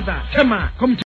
brother. Come on, come